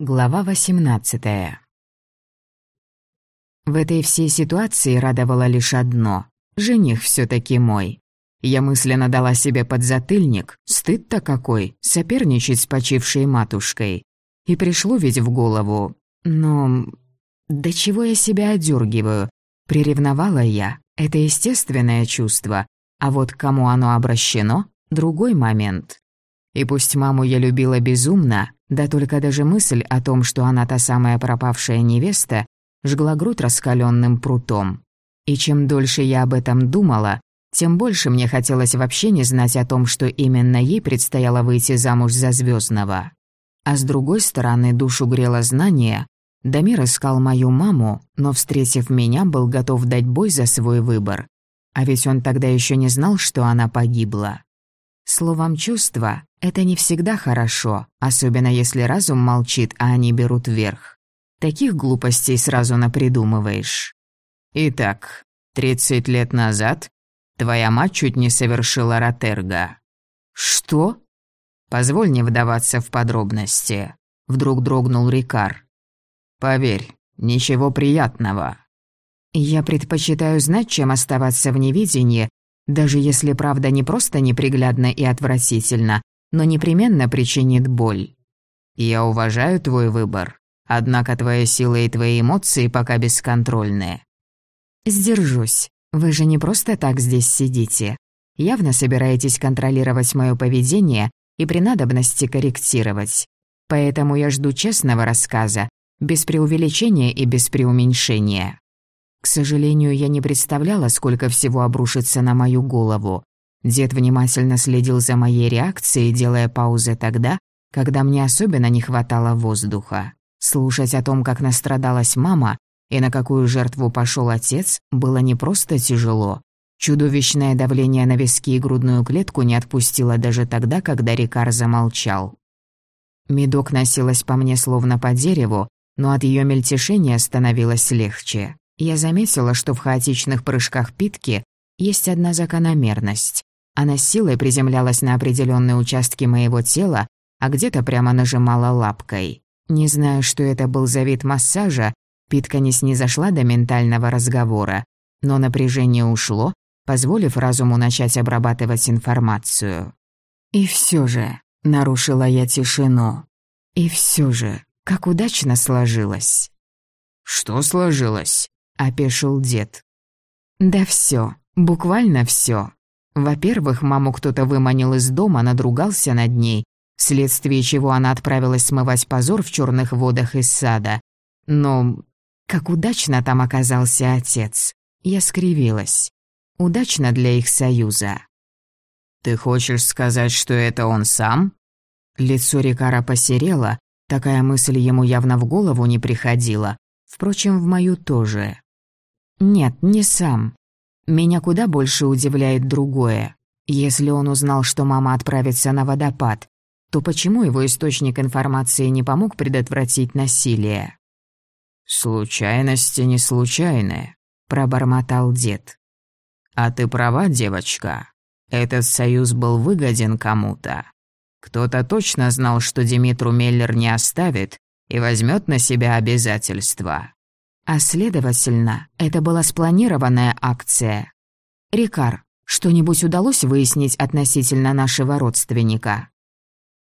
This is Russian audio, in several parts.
Глава 18 В этой всей ситуации радовало лишь одно – жених все таки мой. Я мысленно дала себе подзатыльник, стыд-то какой, соперничать с почившей матушкой. И пришло ведь в голову, но... До чего я себя одергиваю? Приревновала я, это естественное чувство, а вот к кому оно обращено – другой момент. И пусть маму я любила безумно, да только даже мысль о том, что она та самая пропавшая невеста, жгла грудь раскаленным прутом. И чем дольше я об этом думала, тем больше мне хотелось вообще не знать о том, что именно ей предстояло выйти замуж за звездного. А с другой стороны, душу грело знание. Дамир искал мою маму, но, встретив меня, был готов дать бой за свой выбор. А ведь он тогда еще не знал, что она погибла. Словом, чувства — это не всегда хорошо, особенно если разум молчит, а они берут верх. Таких глупостей сразу напридумываешь. Итак, 30 лет назад твоя мать чуть не совершила Ротерга. Что? Позволь не вдаваться в подробности. Вдруг дрогнул Рикар. Поверь, ничего приятного. Я предпочитаю знать, чем оставаться в невидении, даже если правда не просто неприглядна и отвратительна, но непременно причинит боль. Я уважаю твой выбор, однако твоя сила и твои эмоции пока бесконтрольные. Сдержусь. Вы же не просто так здесь сидите. Явно собираетесь контролировать мое поведение и при надобности корректировать. Поэтому я жду честного рассказа, без преувеличения и без преуменьшения. К сожалению, я не представляла, сколько всего обрушится на мою голову. Дед внимательно следил за моей реакцией, делая паузы тогда, когда мне особенно не хватало воздуха. Слушать о том, как настрадалась мама и на какую жертву пошел отец, было не просто тяжело. Чудовищное давление на виски и грудную клетку не отпустило даже тогда, когда Рикар замолчал. Медок носилась по мне словно по дереву, но от ее мельтешения становилось легче. Я заметила, что в хаотичных прыжках питки есть одна закономерность. Она силой приземлялась на определенные участки моего тела, а где-то прямо нажимала лапкой. Не знаю, что это был за вид массажа, питка не снизошла до ментального разговора, но напряжение ушло, позволив разуму начать обрабатывать информацию. И все же, нарушила я тишину. И все же, как удачно сложилось. «Что сложилось?» опешил дед. Да все, буквально все. Во-первых, маму кто-то выманил из дома, надругался над ней, вследствие чего она отправилась смывать позор в черных водах из сада. Но как удачно там оказался отец. Я скривилась. Удачно для их союза. «Ты хочешь сказать, что это он сам?» Лицо Рикара посерело, такая мысль ему явно в голову не приходила. Впрочем, в мою тоже. Нет, не сам. Меня куда больше удивляет другое. Если он узнал, что мама отправится на водопад, то почему его источник информации не помог предотвратить насилие? «Случайности не случайны», — пробормотал дед. «А ты права, девочка. Этот союз был выгоден кому-то. Кто-то точно знал, что Димитру Меллер не оставит и возьмет на себя обязательства. А следовательно, это была спланированная акция. «Рикар, что-нибудь удалось выяснить относительно нашего родственника?»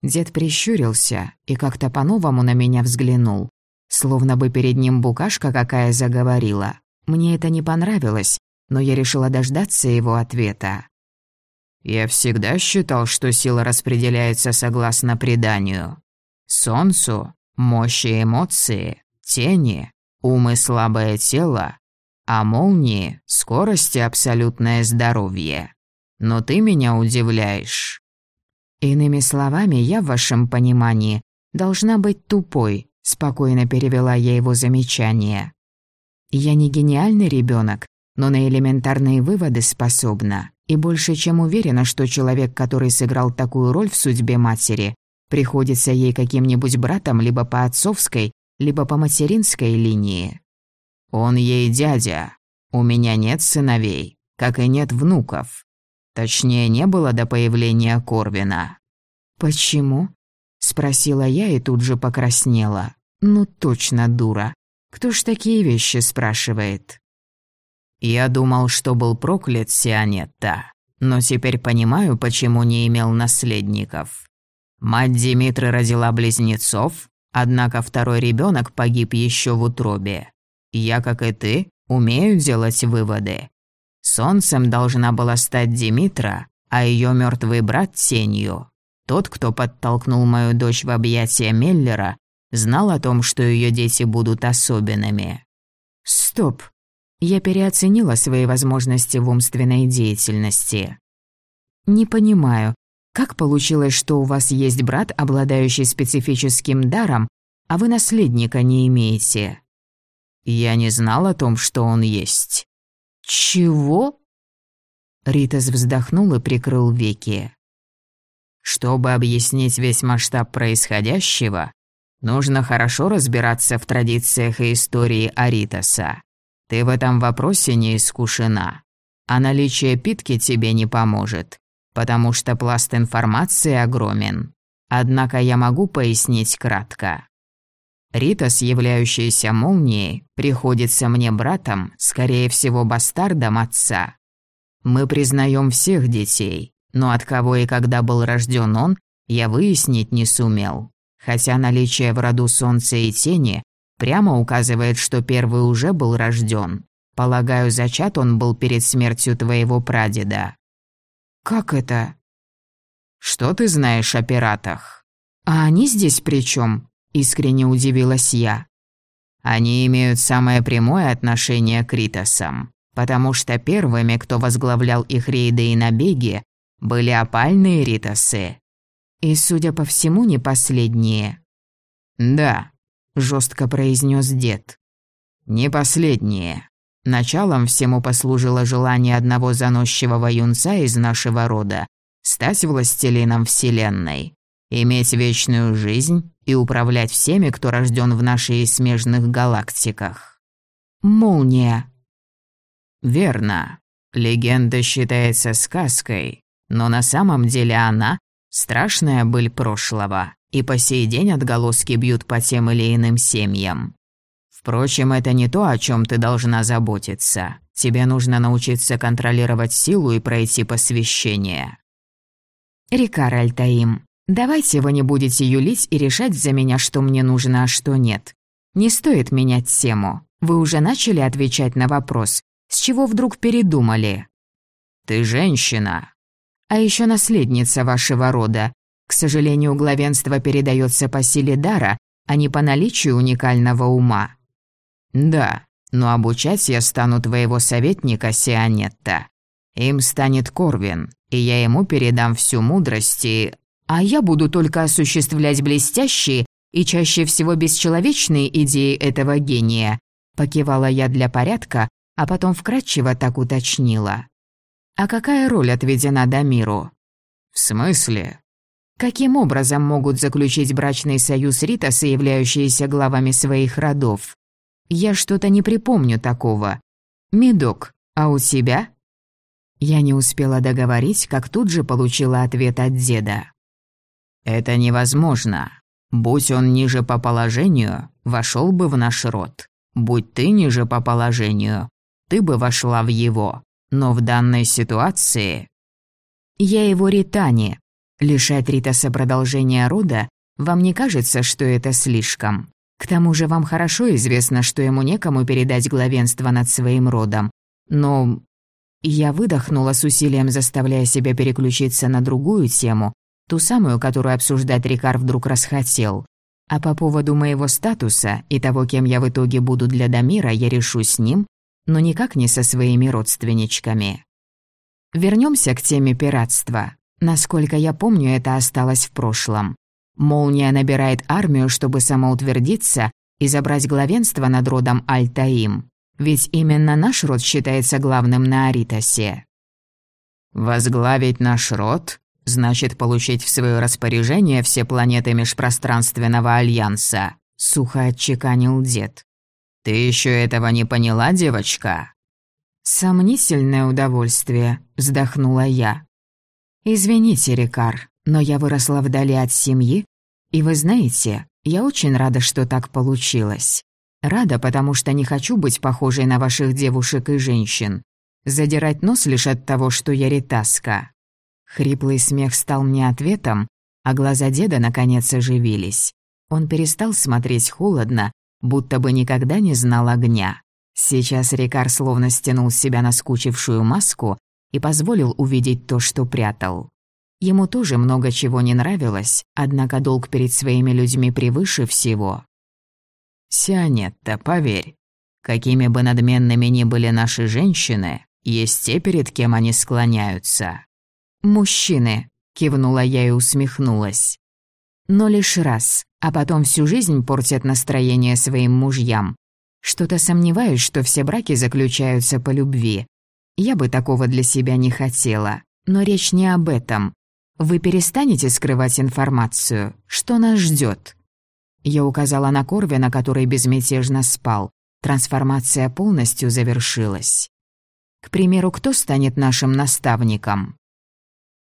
Дед прищурился и как-то по-новому на меня взглянул, словно бы перед ним букашка какая заговорила. Мне это не понравилось, но я решила дождаться его ответа. «Я всегда считал, что сила распределяется согласно преданию. Солнцу — мощь и эмоции, тени ум и слабое тело, а молнии — скорость и абсолютное здоровье. Но ты меня удивляешь. Иными словами, я в вашем понимании должна быть тупой, спокойно перевела я его замечание. Я не гениальный ребенок, но на элементарные выводы способна. И больше чем уверена, что человек, который сыграл такую роль в судьбе матери, приходится ей каким-нибудь братом либо по отцовской, либо по материнской линии. Он ей дядя. У меня нет сыновей, как и нет внуков. Точнее, не было до появления Корвина. «Почему?» – спросила я и тут же покраснела. Ну точно дура. Кто ж такие вещи спрашивает? Я думал, что был проклят Сионетта, но теперь понимаю, почему не имел наследников. Мать Димитры родила близнецов, однако второй ребенок погиб еще в утробе. Я, как и ты, умею делать выводы. Солнцем должна была стать Димитра, а ее мертвый брат тенью. Тот, кто подтолкнул мою дочь в объятия Меллера, знал о том, что ее дети будут особенными. Стоп. Я переоценила свои возможности в умственной деятельности. Не понимаю, как получилось, что у вас есть брат, обладающий специфическим даром, а вы наследника не имеете? Я не знал о том, что он есть. Чего? Ритас вздохнул и прикрыл веки. Чтобы объяснить весь масштаб происходящего, нужно хорошо разбираться в традициях и истории Аритаса. Ты в этом вопросе не искушена, а наличие питки тебе не поможет, потому что пласт информации огромен. Однако я могу пояснить кратко. Ритас, являющийся молнией, приходится мне братом, скорее всего, бастардом отца. Мы признаем всех детей, но от кого и когда был рожден он, я выяснить не сумел. Хотя наличие в роду солнца и тени прямо указывает, что первый уже был рожден. Полагаю, зачат он был перед смертью твоего прадеда. Как это? Что ты знаешь о пиратах? А они здесь при чем? Искренне удивилась я. Они имеют самое прямое отношение к Ритосам потому что первыми, кто возглавлял их рейды и набеги, были опальные ритосы. И, судя по всему, не последние. «Да», — жестко произнес дед. «Не последние. Началом всему послужило желание одного заносчивого юнца из нашего рода стать властелином Вселенной, иметь вечную жизнь и управлять всеми, кто рожден в нашей смежных галактиках». «Молния», Верно. Легенда считается сказкой, но на самом деле она – страшная быль прошлого, и по сей день отголоски бьют по тем или иным семьям. Впрочем, это не то, о чем ты должна заботиться. Тебе нужно научиться контролировать силу и пройти посвящение. Рикар Альтаим, давайте вы не будете юлить и решать за меня, что мне нужно, а что нет. Не стоит менять тему. Вы уже начали отвечать на вопрос, с чего вдруг передумали? Ты женщина. А еще наследница вашего рода. К сожалению, главенство передается по силе дара, а не по наличию уникального ума. Да, но обучать я стану твоего советника Сионетта. Им станет Корвин, и я ему передам всю мудрость и... А я буду только осуществлять блестящие и чаще всего бесчеловечные идеи этого гения. Покивала я для порядка, а потом вкратчиво так уточнила. «А какая роль отведена Дамиру?» «В смысле?» «Каким образом могут заключить брачный союз Ритасы, являющиеся главами своих родов? Я что-то не припомню такого. Медок, а у тебя?» Я не успела договорить, как тут же получила ответ от деда. «Это невозможно. Будь он ниже по положению, вошел бы в наш род. Будь ты ниже по положению, ты бы вошла в его. Но в данной ситуации... Я его Ритане. Лишать Ритаса продолжения рода, вам не кажется, что это слишком? К тому же вам хорошо известно, что ему некому передать главенство над своим родом. Но... Я выдохнула с усилием, заставляя себя переключиться на другую тему, ту самую, которую обсуждать Рикар вдруг расхотел. А по поводу моего статуса и того, кем я в итоге буду для Дамира, я решу с ним, но никак не со своими родственничками. Вернемся к теме пиратства. Насколько я помню, это осталось в прошлом. Молния набирает армию, чтобы самоутвердиться и забрать главенство над родом Альтаим. Ведь именно наш род считается главным на Аритосе. «Возглавить наш род значит получить в свое распоряжение все планеты Межпространственного Альянса», — сухо отчеканил дед. «Ты еще этого не поняла, девочка?» «Сомнительное удовольствие», — вздохнула я. «Извините, Рикар, но я выросла вдали от семьи, и вы знаете, Я очень рада, что так получилось. Рада, потому что не хочу быть похожей на ваших девушек и женщин. Задирать нос лишь от того, что я ретаска». Хриплый смех стал мне ответом, а глаза деда наконец оживились. Он перестал смотреть холодно, будто бы никогда не знал огня. Сейчас Рикар словно стянул с себя наскучившую маску и позволил увидеть то, что прятал. Ему тоже много чего не нравилось, однако долг перед своими людьми превыше всего. «Сианетта, поверь, какими бы надменными ни были наши женщины, есть те, перед кем они склоняются». «Мужчины», — кивнула я и усмехнулась. «Но лишь раз, а потом всю жизнь портят настроение своим мужьям. Что-то сомневаюсь, что все браки заключаются по любви. Я бы такого для себя не хотела, но речь не об этом. Вы перестанете скрывать информацию? Что нас ждет? Я указала на Корвина, который безмятежно спал. Трансформация полностью завершилась. К примеру, кто станет нашим наставником?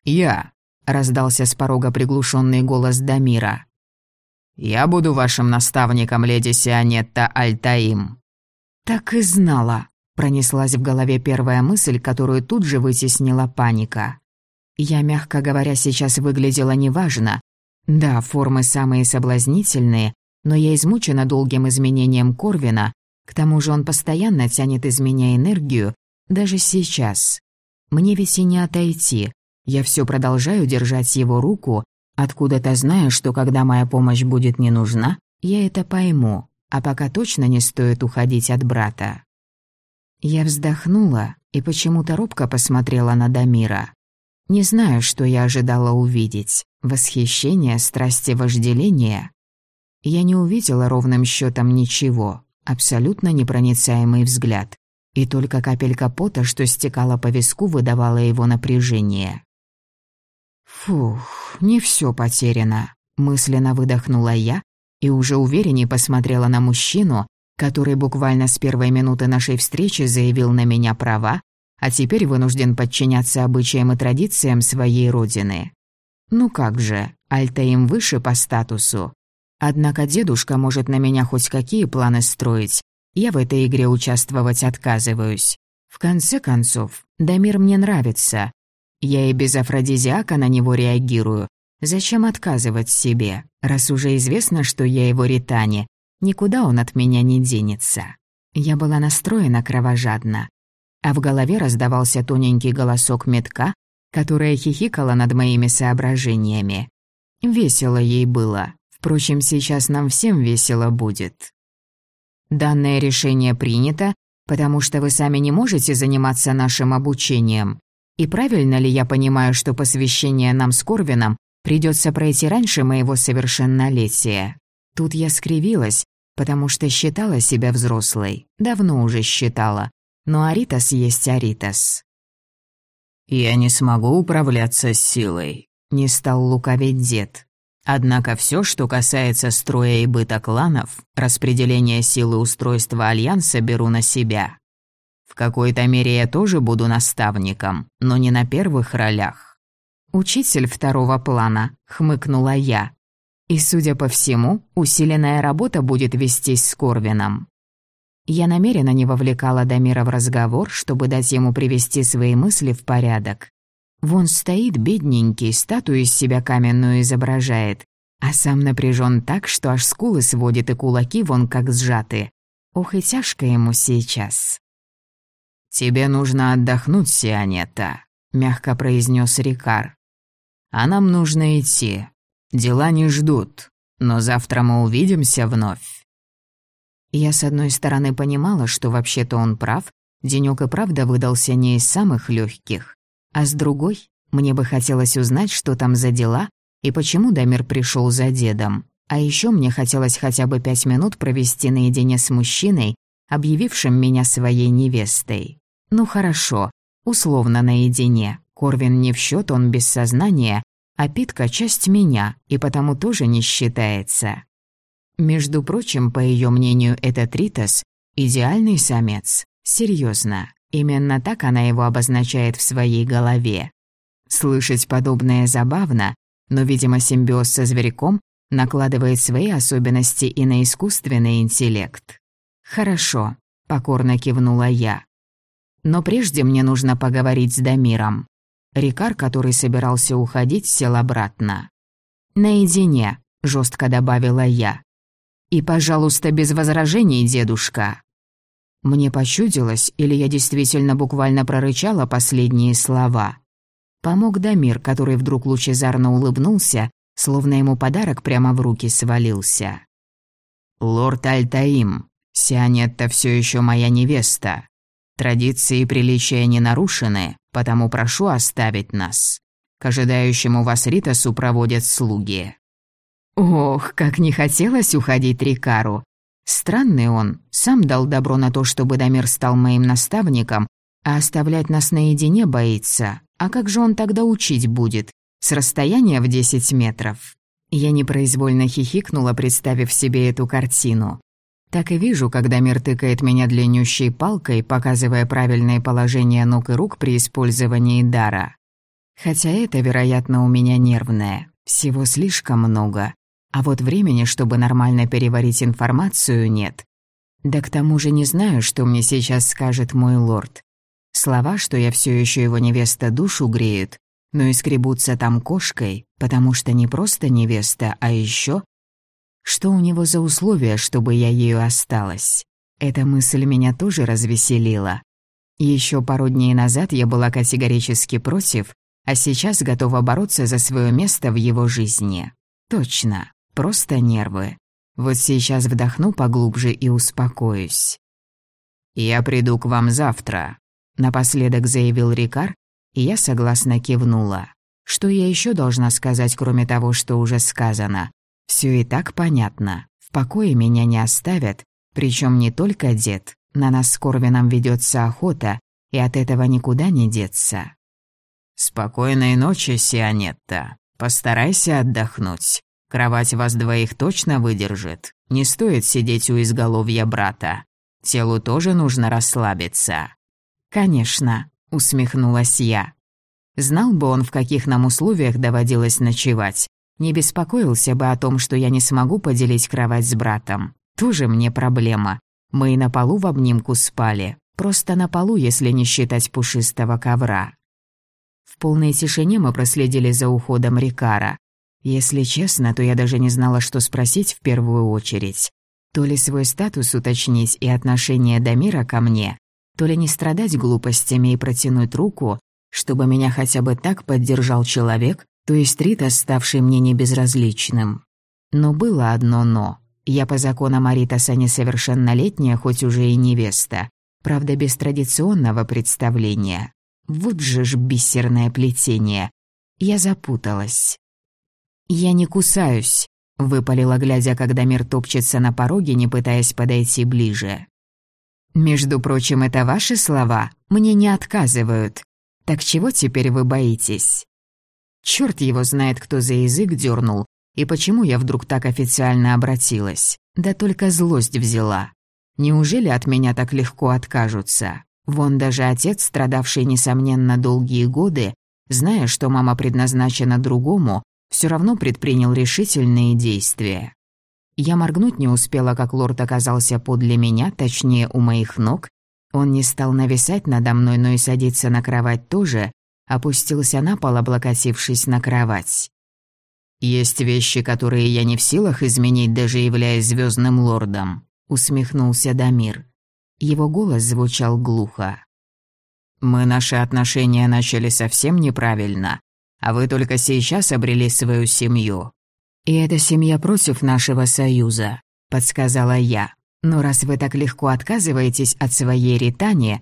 «Я», — раздался с порога приглушенный голос Дамира. «Я буду вашим наставником, леди Сионетта Альтаим». «Так и знала», — пронеслась в голове первая мысль, которую тут же вытеснила паника. Я, мягко говоря, сейчас выглядела неважно. Да, формы самые соблазнительные, но я измучена долгим изменением Корвина, к тому же он постоянно тянет из меня энергию, даже сейчас. Мне ведь и не отойти. Я все продолжаю держать его руку, откуда-то зная, что когда моя помощь будет не нужна, я это пойму, а пока точно не стоит уходить от брата. Я вздохнула и почему-то робко посмотрела на Дамира. Не знаю, что я ожидала увидеть. Восхищение, страсти, вожделение. Я не увидела ровным счетом ничего. Абсолютно непроницаемый взгляд. И только капелька пота, что стекала по виску, выдавала его напряжение. «Фух, не все потеряно», — мысленно выдохнула я и уже увереннее посмотрела на мужчину, который буквально с первой минуты нашей встречи заявил на меня права, а теперь вынужден подчиняться обычаям и традициям своей родины. Ну как же, Альта им выше по статусу. Однако дедушка может на меня хоть какие планы строить. Я в этой игре участвовать отказываюсь. В конце концов, Дамир мне нравится. Я и без афродизиака на него реагирую. Зачем отказывать себе, раз уже известно, что я его ритане? Никуда он от меня не денется. Я была настроена кровожадно а в голове раздавался тоненький голосок метка, которая хихикала над моими соображениями. Весело ей было. Впрочем, сейчас нам всем весело будет. Данное решение принято, потому что вы сами не можете заниматься нашим обучением. И правильно ли я понимаю, что посвящение нам с Корвином придется пройти раньше моего совершеннолетия? Тут я скривилась, потому что считала себя взрослой. Давно уже считала но Аритас есть Аритас. «Я не смогу управляться с силой», — не стал лукавить дед. Однако все, что касается строя и быта кланов, распределение силы устройства Альянса беру на себя. В какой-то мере я тоже буду наставником, но не на первых ролях. «Учитель второго плана», — хмыкнула я. «И, судя по всему, усиленная работа будет вестись с Корвином. Я намеренно не вовлекала Дамира в разговор, чтобы дать ему привести свои мысли в порядок. Вон стоит бедненький, статую из себя каменную изображает, а сам напряжен так, что аж скулы сводит и кулаки вон как сжаты. Ох и тяжко ему сейчас. «Тебе нужно отдохнуть, Сианета», — мягко произнес Рикар. «А нам нужно идти. Дела не ждут, но завтра мы увидимся вновь». Я, с одной стороны, понимала, что вообще-то он прав, денёк и правда выдался не из самых легких, а с другой, мне бы хотелось узнать, что там за дела и почему Дамир пришел за дедом. А еще мне хотелось хотя бы пять минут провести наедине с мужчиной, объявившим меня своей невестой. Ну хорошо, условно наедине. Корвин не в счет, он без сознания, а Питка — часть меня, и потому тоже не считается. Между прочим, по ее мнению, этот Ритас – идеальный самец. Серьезно, именно так она его обозначает в своей голове. Слышать подобное забавно, но, видимо, симбиоз со зверьком накладывает свои особенности и на искусственный интеллект. «Хорошо», — покорно кивнула я. «Но прежде мне нужно поговорить с Дамиром». Рикар, который собирался уходить, сел обратно. «Наедине», — жестко добавила я. «И, пожалуйста, без возражений, дедушка». Мне почудилось, или я действительно буквально прорычала последние слова. Помог Дамир, который вдруг лучезарно улыбнулся, словно ему подарок прямо в руки свалился. «Лорд Альтаим, Сианетта все еще моя невеста. Традиции и приличия не нарушены, потому прошу оставить нас. К ожидающему вас Ритасу проводят слуги». Ох, как не хотелось уходить Рикару. Странный он, сам дал добро на то, чтобы Дамир стал моим наставником, а оставлять нас наедине боится. А как же он тогда учить будет? С расстояния в десять метров. Я непроизвольно хихикнула, представив себе эту картину. Так и вижу, когда мир тыкает меня длиннющей палкой, показывая правильное положение ног и рук при использовании дара. Хотя это, вероятно, у меня нервное. Всего слишком много. А вот времени, чтобы нормально переварить информацию, нет. Да к тому же не знаю, что мне сейчас скажет мой лорд. Слова, что я все еще его невеста душу греют, но и скребутся там кошкой, потому что не просто невеста, а еще Что у него за условия, чтобы я ею осталась? Эта мысль меня тоже развеселила. Еще пару дней назад я была категорически против, а сейчас готова бороться за свое место в его жизни. Точно, просто нервы. Вот сейчас вдохну поглубже и успокоюсь. «Я приду к вам завтра», — напоследок заявил Рикар, и я согласно кивнула. Что я еще должна сказать, кроме того, что уже сказано? Все и так понятно. В покое меня не оставят, причем не только дед. На нас с Корвином ведется охота, и от этого никуда не деться. «Спокойной ночи, Сианетта. Постарайся отдохнуть. Кровать вас двоих точно выдержит. Не стоит сидеть у изголовья брата. Телу тоже нужно расслабиться». «Конечно», — усмехнулась я. Знал бы он, в каких нам условиях доводилось ночевать. Не беспокоился бы о том, что я не смогу поделить кровать с братом. Тоже мне проблема. Мы и на полу в обнимку спали. Просто на полу, если не считать пушистого ковра. В полной тишине мы проследили за уходом Рикара. Если честно, то я даже не знала, что спросить в первую очередь. То ли свой статус уточнить и отношение Дамира ко мне, то ли не страдать глупостями и протянуть руку, чтобы меня хотя бы так поддержал человек, то есть Рита, ставший мне небезразличным. Но было одно «но». Я по законам Аритаса несовершеннолетняя, хоть уже и невеста, правда, без традиционного представления. Вот же ж бисерное плетение. Я запуталась. «Я не кусаюсь», — выпалила, глядя, когда мир топчется на пороге, не пытаясь подойти ближе. «Между прочим, это ваши слова. Мне не отказывают. Так чего теперь вы боитесь?» Черт его знает, кто за язык дернул, и почему я вдруг так официально обратилась. Да только злость взяла. Неужели от меня так легко откажутся? Вон даже отец, страдавший, несомненно, долгие годы, зная, что мама предназначена другому, все равно предпринял решительные действия. Я моргнуть не успела, как лорд оказался подле меня, точнее, у моих ног. Он не стал нависать надо мной, но и садиться на кровать тоже, опустился на пол, облокотившись на кровать. «Есть вещи, которые я не в силах изменить, даже являясь звездным лордом», — усмехнулся Дамир. Его голос звучал глухо. «Мы наши отношения начали совсем неправильно, а вы только сейчас обрели свою семью». «И эта семья против нашего союза», — подсказала я. «Но раз вы так легко отказываетесь от своей ритани,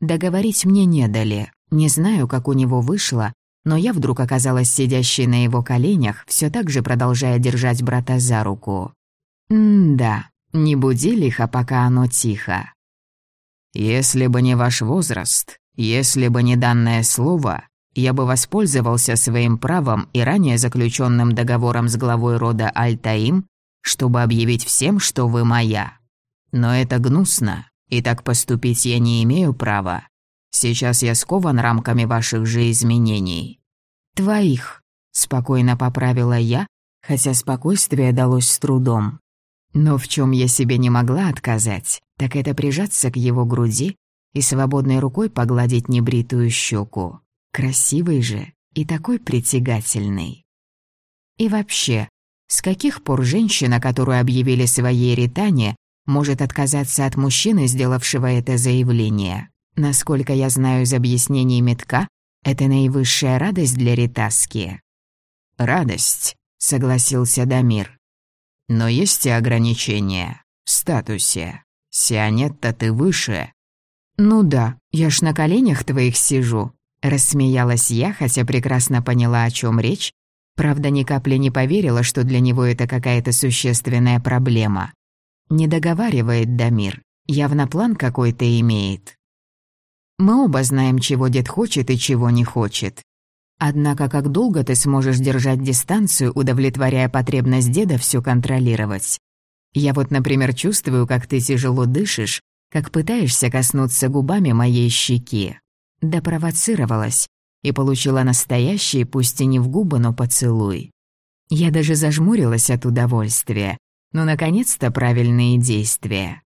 договорить мне не дали. Не знаю, как у него вышло, но я вдруг оказалась сидящей на его коленях, все так же продолжая держать брата за руку. «М-да, не буди лихо, пока оно тихо». «Если бы не ваш возраст, если бы не данное слово, я бы воспользовался своим правом и ранее заключенным договором с главой рода Альтаим, чтобы объявить всем, что вы моя. Но это гнусно, и так поступить я не имею права. Сейчас я скован рамками ваших же изменений». «Твоих», — спокойно поправила я, хотя спокойствие далось с трудом. Но в чем я себе не могла отказать, так это прижаться к его груди и свободной рукой погладить небритую щеку. Красивый же и такой притягательный. И вообще, с каких пор женщина, которую объявили своей ритане, может отказаться от мужчины, сделавшего это заявление? Насколько я знаю из объяснений метка, это наивысшая радость для Ритаски. «Радость», — согласился Дамир. «Но есть и ограничения. В статусе. Сионетта ты выше». «Ну да, я ж на коленях твоих сижу», — рассмеялась я, хотя прекрасно поняла, о чем речь. Правда, ни капли не поверила, что для него это какая-то существенная проблема. Не договаривает Дамир, явно план какой-то имеет. Мы оба знаем, чего дед хочет и чего не хочет. Однако как долго ты сможешь держать дистанцию, удовлетворяя потребность деда все контролировать? Я вот, например, чувствую, как ты тяжело дышишь, как пытаешься коснуться губами моей щеки. Да провоцировалась и получила настоящий, пусть и не в губы, но поцелуй. Я даже зажмурилась от удовольствия. но наконец-то, правильные действия.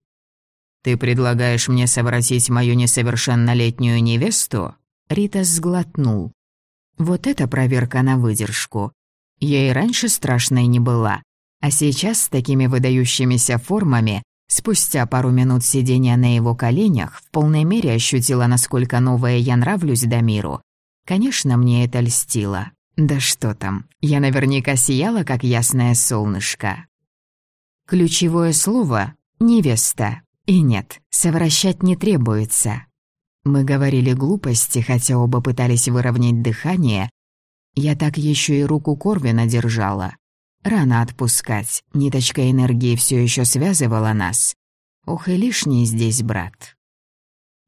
«Ты предлагаешь мне совратить мою несовершеннолетнюю невесту?» Рита сглотнул. «Вот это проверка на выдержку. Я и раньше страшной не была, а сейчас с такими выдающимися формами, спустя пару минут сидения на его коленях, в полной мере ощутила, насколько новая я нравлюсь Дамиру. Конечно, мне это льстило. Да что там, я наверняка сияла, как ясное солнышко. Ключевое слово — невеста. И нет, совращать не требуется. Мы говорили глупости, хотя оба пытались выровнять дыхание. Я так еще и руку Корвина держала. Рано отпускать, ниточка энергии все еще связывала нас. Ох и лишний здесь брат.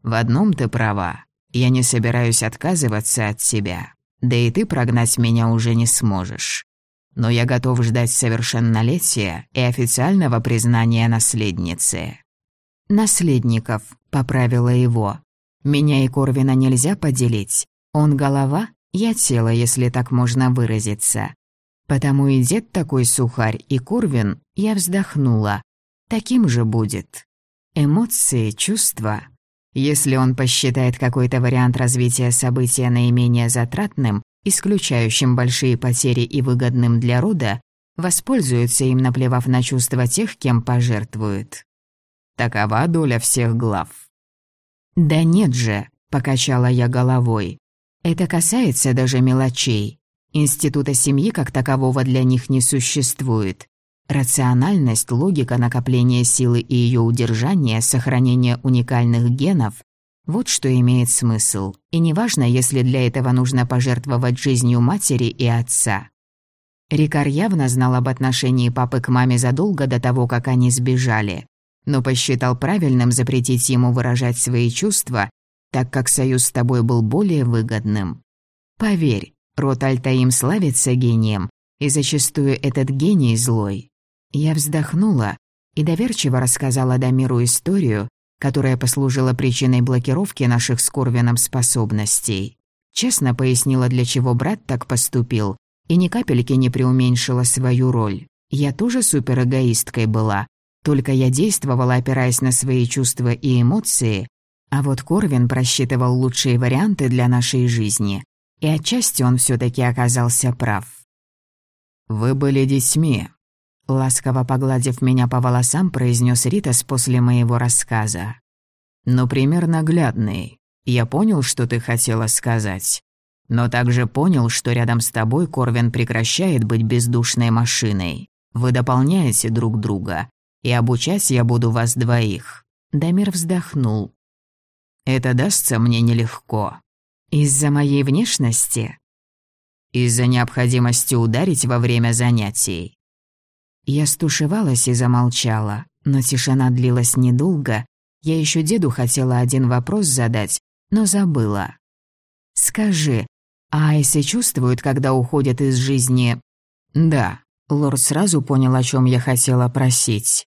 В одном ты права. Я не собираюсь отказываться от тебя. Да и ты прогнать меня уже не сможешь. Но я готов ждать совершеннолетия и официального признания наследницы. «Наследников», — поправила его. «Меня и Корвина нельзя поделить. Он голова, я тело, если так можно выразиться. Потому и дед такой сухарь, и Корвин, я вздохнула. Таким же будет. Эмоции, чувства. Если он посчитает какой-то вариант развития события наименее затратным, исключающим большие потери и выгодным для рода, воспользуется им, наплевав на чувства тех, кем пожертвуют. Такова доля всех глав. «Да нет же», — покачала я головой. «Это касается даже мелочей. Института семьи как такового для них не существует. Рациональность, логика накопления силы и ее удержания, сохранение уникальных генов – вот что имеет смысл. И неважно, если для этого нужно пожертвовать жизнью матери и отца. Рикар явно знал об отношении папы к маме задолго до того, как они сбежали но посчитал правильным запретить ему выражать свои чувства, так как союз с тобой был более выгодным. Поверь, род Альтаим славится гением, и зачастую этот гений злой. Я вздохнула и доверчиво рассказала Дамиру историю, которая послужила причиной блокировки наших с Корвином способностей. Честно пояснила, для чего брат так поступил, и ни капельки не преуменьшила свою роль. Я тоже суперэгоисткой была, только я действовала, опираясь на свои чувства и эмоции, а вот Корвин просчитывал лучшие варианты для нашей жизни, и отчасти он все таки оказался прав. «Вы были детьми», — ласково погладив меня по волосам, произнес Ритас после моего рассказа. «Ну, пример наглядный. Я понял, что ты хотела сказать. Но также понял, что рядом с тобой Корвин прекращает быть бездушной машиной. Вы дополняете друг друга, и обучать я буду вас двоих». Дамир вздохнул. «Это дастся мне нелегко. Из-за моей внешности?» «Из-за необходимости ударить во время занятий». Я стушевалась и замолчала, но тишина длилась недолго. Я еще деду хотела один вопрос задать, но забыла. «Скажи, а Айсы чувствуют, когда уходят из жизни?» «Да», — лорд сразу понял, о чем я хотела просить.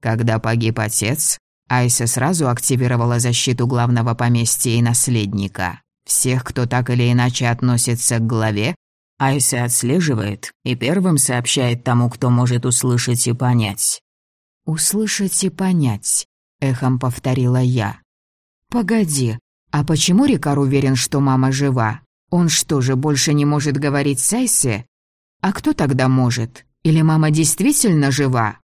Когда погиб отец, Айса сразу активировала защиту главного поместья и наследника. Всех, кто так или иначе относится к главе, Айси отслеживает и первым сообщает тому, кто может услышать и понять. «Услышать и понять», — эхом повторила я. «Погоди, а почему Рикар уверен, что мама жива? Он что же, больше не может говорить с Айси? А кто тогда может? Или мама действительно жива?»